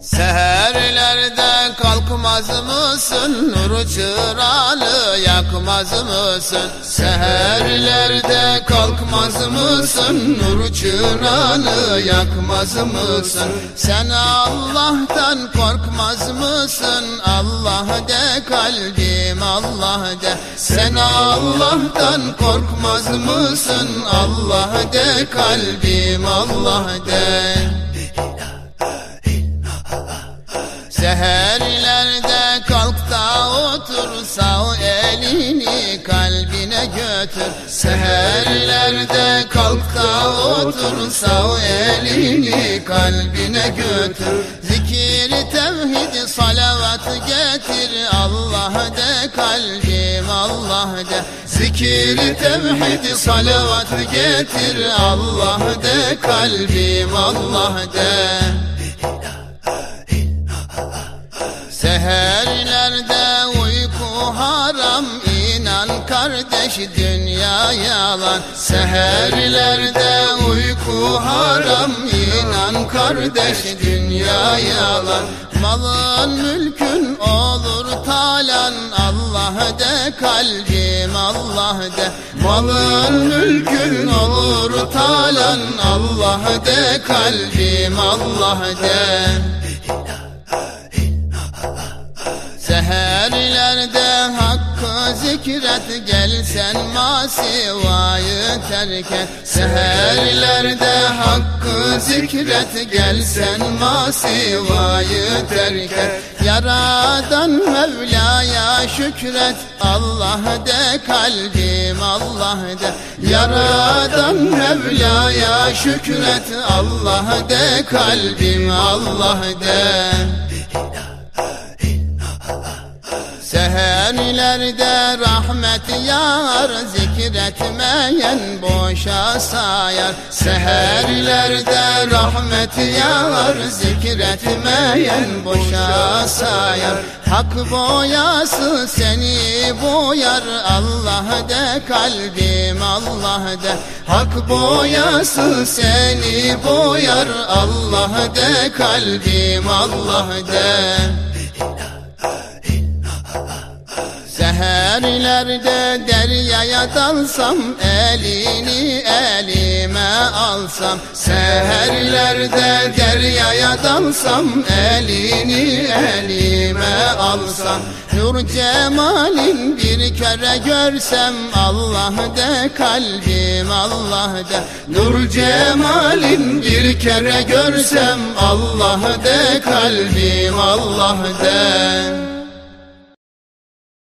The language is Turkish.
Seherlerde kalkmaz mısın? Nur çırağını yakmaz mısın? Seherlerde kalkmaz mısın? Nur çırağını yakmaz mısın? Sen Allah'tan korkmaz mısın? Allah de kalbim Allah de. Sen Allah'tan korkmaz mısın? Allah de kalbim Allah de Seherlerde kalk da otur sağ elini kalbine götür. Seherlerde kalk da otur sağ elini kalbine götür. Zikir tevhid salavat getir. Allah de kalbim Allah de. Zikir tevhid salavat getir. Allah de kalbim Allah de Seherlerde uyku haram inan kardeş dünya yalan. Seherlerde uyku haram inan kardeş dünya yalan. Malın mülkün olur talan Allah de kalbim Allah de. Malın mülkün olur talan Allah de kalbim Allah de zikret gelsen masivayı terk et. Seherlerde hakkı zikret gelsen masivayı terk et. Yaradan Mevla'ya şükret. Allah de kalbim Allah de. Yaradan Mevla'ya şükret. Allah de kalbim Allah de Seherlerde rahmet yağar Zikretmeyen boşa sayar. Seherlerde rahmet yağar Zikretmeyen boşa sayar. Hak boyası seni boyar Allah de kalbim Allah de. Hak boyası seni boyar Allah de kalbim Allah de Seherlerde deryaya dalsam elini elime alsam Seherlerde deryaya dalsam elini elime alsam Nur cemalin bir kere görsem Allah de kalbim Allah de. Nur cemalin bir kere görsem Allah de kalbim Allah de